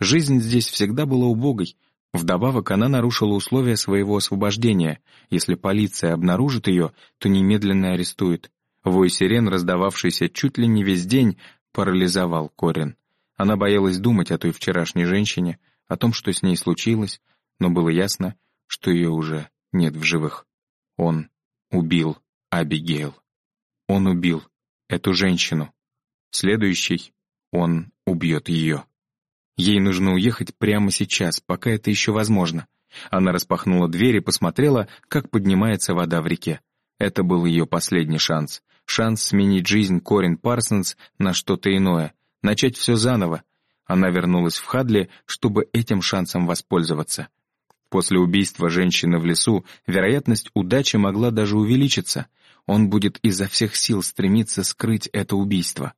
Жизнь здесь всегда была убогой. Вдобавок, она нарушила условия своего освобождения. Если полиция обнаружит ее, то немедленно арестует. Вой сирен, раздававшийся чуть ли не весь день, парализовал Корин. Она боялась думать о той вчерашней женщине, о том, что с ней случилось, но было ясно, что ее уже нет в живых. Он убил Абигейл. Он убил эту женщину. Следующий он убьет ее. Ей нужно уехать прямо сейчас, пока это еще возможно. Она распахнула дверь и посмотрела, как поднимается вода в реке. Это был ее последний шанс. Шанс сменить жизнь Корин Парсонс на что-то иное, начать все заново. Она вернулась в Хадли, чтобы этим шансом воспользоваться. После убийства женщины в лесу вероятность удачи могла даже увеличиться. Он будет изо всех сил стремиться скрыть это убийство.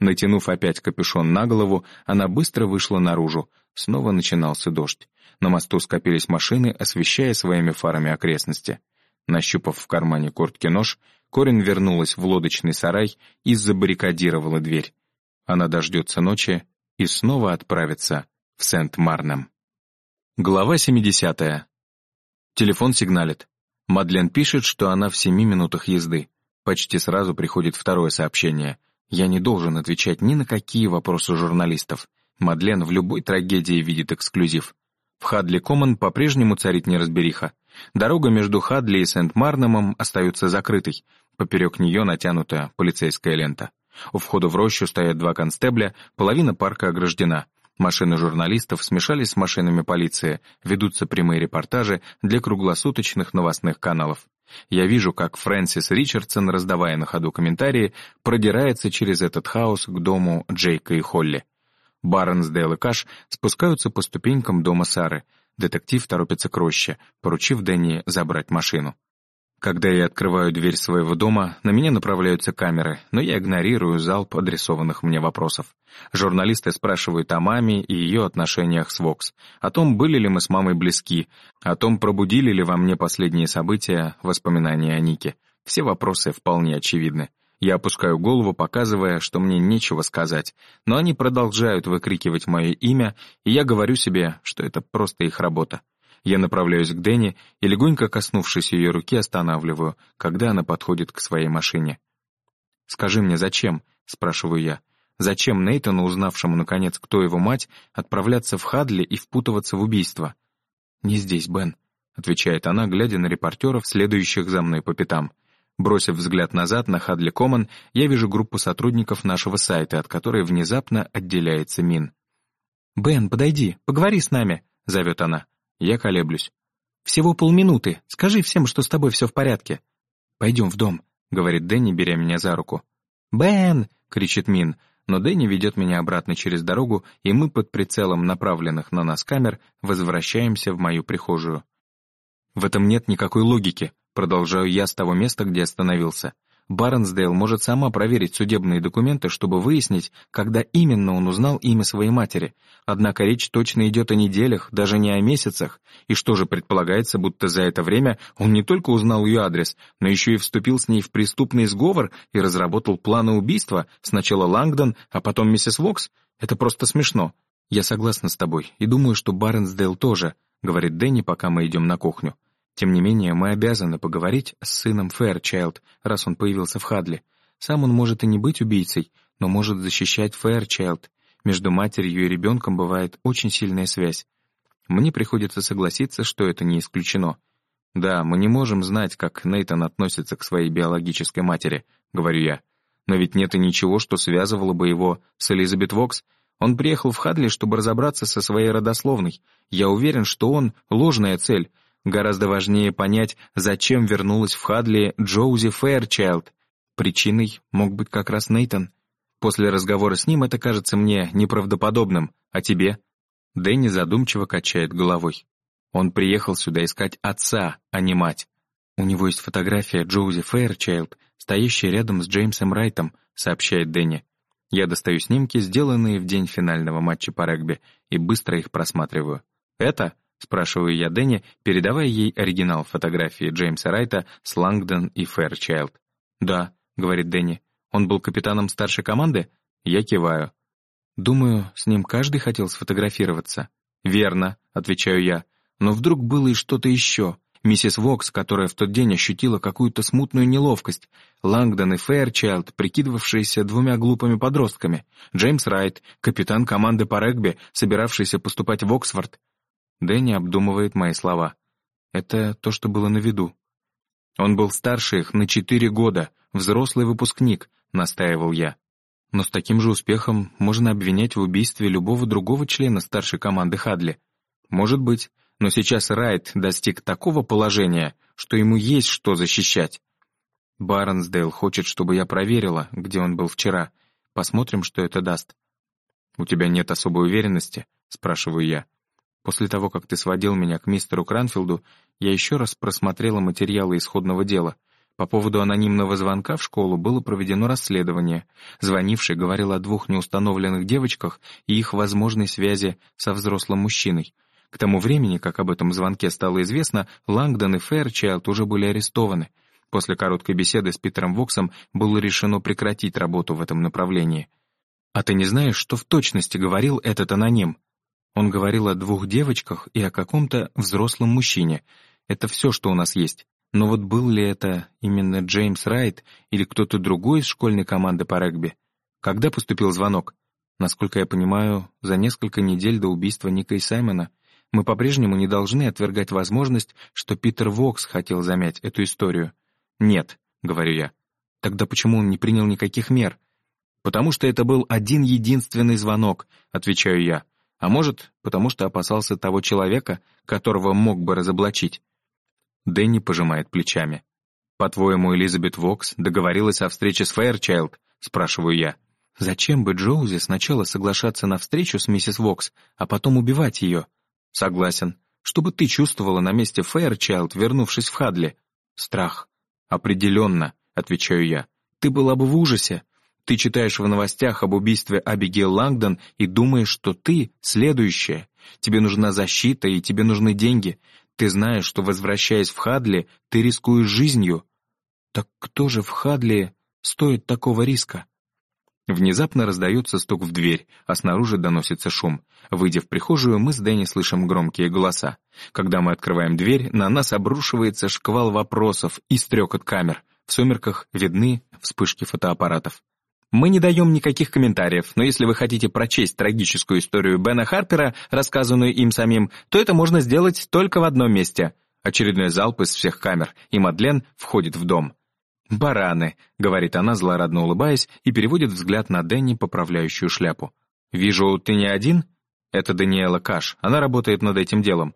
Натянув опять капюшон на голову, она быстро вышла наружу. Снова начинался дождь. На мосту скопились машины, освещая своими фарами окрестности. Нащупав в кармане куртки нож, Корин вернулась в лодочный сарай и забаррикадировала дверь. Она дождется ночи и снова отправится в Сент-Марнем. Глава 70. Телефон сигналит. Мадлен пишет, что она в семи минутах езды. Почти сразу приходит второе сообщение. Я не должен отвечать ни на какие вопросы журналистов. Мадлен в любой трагедии видит эксклюзив. В Хадли Коммон по-прежнему царит неразбериха. Дорога между Хадли и Сент-Марномом остается закрытой. Поперек нее натянута полицейская лента. У входа в рощу стоят два констебля, половина парка ограждена. Машины журналистов смешались с машинами полиции, ведутся прямые репортажи для круглосуточных новостных каналов. Я вижу, как Фрэнсис Ричардсон, раздавая на ходу комментарии, продирается через этот хаос к дому Джейка и Холли. Барнсдейл и Каш спускаются по ступенькам дома Сары. Детектив торопится к роще, поручив Дэнни забрать машину. Когда я открываю дверь своего дома, на меня направляются камеры, но я игнорирую залп адресованных мне вопросов. Журналисты спрашивают о маме и ее отношениях с Вокс, о том, были ли мы с мамой близки, о том, пробудили ли во мне последние события, воспоминания о Нике. Все вопросы вполне очевидны. Я опускаю голову, показывая, что мне нечего сказать, но они продолжают выкрикивать мое имя, и я говорю себе, что это просто их работа. Я направляюсь к Дэнни и, легонько коснувшись ее руки, останавливаю, когда она подходит к своей машине. «Скажи мне, зачем?» — спрашиваю я. «Зачем Нейтану, узнавшему, наконец, кто его мать, отправляться в Хадли и впутываться в убийство?» «Не здесь, Бен», — отвечает она, глядя на репортеров, следующих за мной по пятам. Бросив взгляд назад на Хадли Коммон, я вижу группу сотрудников нашего сайта, от которой внезапно отделяется Мин. «Бен, подойди, поговори с нами», — зовет она. Я колеблюсь. «Всего полминуты. Скажи всем, что с тобой все в порядке». «Пойдем в дом», — говорит Дэнни, беря меня за руку. «Бен!» — кричит Мин, но Дэнни ведет меня обратно через дорогу, и мы под прицелом направленных на нас камер возвращаемся в мою прихожую. В этом нет никакой логики, продолжаю я с того места, где остановился. Барнсдейл может сама проверить судебные документы, чтобы выяснить, когда именно он узнал имя своей матери. Однако речь точно идет о неделях, даже не о месяцах. И что же предполагается, будто за это время он не только узнал ее адрес, но еще и вступил с ней в преступный сговор и разработал планы убийства, сначала Лангдон, а потом миссис Вокс? Это просто смешно. Я согласна с тобой и думаю, что Барнсдейл тоже, говорит Дэнни, пока мы идем на кухню. Тем не менее, мы обязаны поговорить с сыном Фэрчайлд, раз он появился в Хадли. Сам он может и не быть убийцей, но может защищать Фэрчайлд. Между матерью и ребенком бывает очень сильная связь. Мне приходится согласиться, что это не исключено. Да, мы не можем знать, как Нейтан относится к своей биологической матери, говорю я. Но ведь нет и ничего, что связывало бы его с Элизабет Вокс. Он приехал в Хадли, чтобы разобраться со своей родословной. Я уверен, что он — ложная цель — Гораздо важнее понять, зачем вернулась в Хадли Джоузи Фэрчайлд. Причиной мог быть как раз Нейтон. После разговора с ним это кажется мне неправдоподобным. А тебе? Дэнни задумчиво качает головой. Он приехал сюда искать отца, а не мать. У него есть фотография Джоузи Фэрчайлд, стоящая рядом с Джеймсом Райтом, сообщает Дэнни. Я достаю снимки, сделанные в день финального матча по регби, и быстро их просматриваю. Это Спрашиваю я Дэнни, передавая ей оригинал фотографии Джеймса Райта с Лангдон и Фэрчайлд. «Да», — говорит Дэнни. «Он был капитаном старшей команды?» Я киваю. Думаю, с ним каждый хотел сфотографироваться. «Верно», — отвечаю я. «Но вдруг было и что-то еще. Миссис Вокс, которая в тот день ощутила какую-то смутную неловкость, Лангдон и Фэрчайлд, прикидывавшиеся двумя глупыми подростками, Джеймс Райт, капитан команды по регби, собиравшийся поступать в Оксфорд. Дэнни обдумывает мои слова. Это то, что было на виду. Он был старше их на четыре года, взрослый выпускник, настаивал я. Но с таким же успехом можно обвинять в убийстве любого другого члена старшей команды Хадли. Может быть, но сейчас Райт достиг такого положения, что ему есть что защищать. Барнсдейл хочет, чтобы я проверила, где он был вчера. Посмотрим, что это даст. «У тебя нет особой уверенности?» — спрашиваю я. После того, как ты сводил меня к мистеру Кранфилду, я еще раз просмотрела материалы исходного дела. По поводу анонимного звонка в школу было проведено расследование. Звонивший говорил о двух неустановленных девочках и их возможной связи со взрослым мужчиной. К тому времени, как об этом звонке стало известно, Лангдон и Фэрчайлд уже были арестованы. После короткой беседы с Питером Воксом было решено прекратить работу в этом направлении. «А ты не знаешь, что в точности говорил этот аноним?» Он говорил о двух девочках и о каком-то взрослом мужчине. Это все, что у нас есть. Но вот был ли это именно Джеймс Райт или кто-то другой из школьной команды по регби? Когда поступил звонок? Насколько я понимаю, за несколько недель до убийства Ника и Саймона — мы по-прежнему не должны отвергать возможность, что Питер Вокс хотел замять эту историю. «Нет», — говорю я. «Тогда почему он не принял никаких мер?» «Потому что это был один единственный звонок», — отвечаю я. «А может, потому что опасался того человека, которого мог бы разоблачить». Дэнни пожимает плечами. «По-твоему, Элизабет Вокс договорилась о встрече с Фэйрчайлд?» — спрашиваю я. «Зачем бы Джоузи сначала соглашаться на встречу с миссис Вокс, а потом убивать ее?» Согласен. Что бы ты чувствовала на месте Фэйрчайлд, вернувшись в Хадли? Страх. Определенно, отвечаю я. Ты была бы в ужасе. Ты читаешь в новостях об убийстве Абигейл Лангдон и думаешь, что ты следующая. Тебе нужна защита и тебе нужны деньги. Ты знаешь, что, возвращаясь в Хадли, ты рискуешь жизнью. Так кто же в Хадли стоит такого риска? Внезапно раздается стук в дверь, а снаружи доносится шум. Выйдя в прихожую, мы с Дэнни слышим громкие голоса. Когда мы открываем дверь, на нас обрушивается шквал вопросов и стрекот камер. В сумерках видны вспышки фотоаппаратов. Мы не даем никаких комментариев, но если вы хотите прочесть трагическую историю Бена Харпера, рассказанную им самим, то это можно сделать только в одном месте. Очередной залп из всех камер, и Мадлен входит в дом. «Бараны», — говорит она, злорадно улыбаясь, и переводит взгляд на Дэнни, поправляющую шляпу. «Вижу, ты не один?» «Это Даниэла Каш, она работает над этим делом».